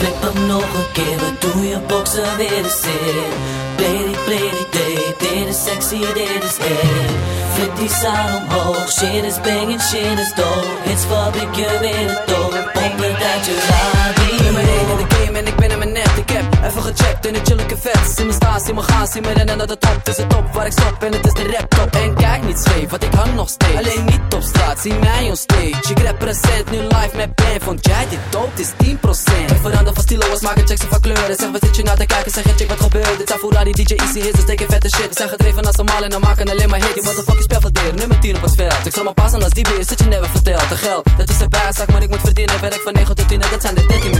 Flip hem nog een keer, we doen je boksen weer de zin. Play play day, dit is sexy, dit is it. Flip die zaal omhoog, shit is banging, shit is dope. Hits fabriek je weer de doop, me gaan, zie me rennen naar de top. Het is de top waar ik stop en het is de rap top. En kijk niet scheef, want ik hang nog steeds. Alleen niet op straat, zie mij on stage. Ik represent nu live met plan. Vond jij dit? Het is 10%. Ik verander van stilo als maken checks van kleuren. Zeg wat zit je nou te kijken, zeg check wat gebeurt. Dit zijn die DJ Easy hits, dus steken vette shit. We zijn gedreven als normaal en dan maken alleen maar hit. Je wordt een fucking nummer 10 op het veld. Ik zal me passen als die beer, zit je never verteld. De geld, dat is de bijzaak, maar ik moet verdienen. Werk van 9 tot 10 dat zijn de 13 meneer.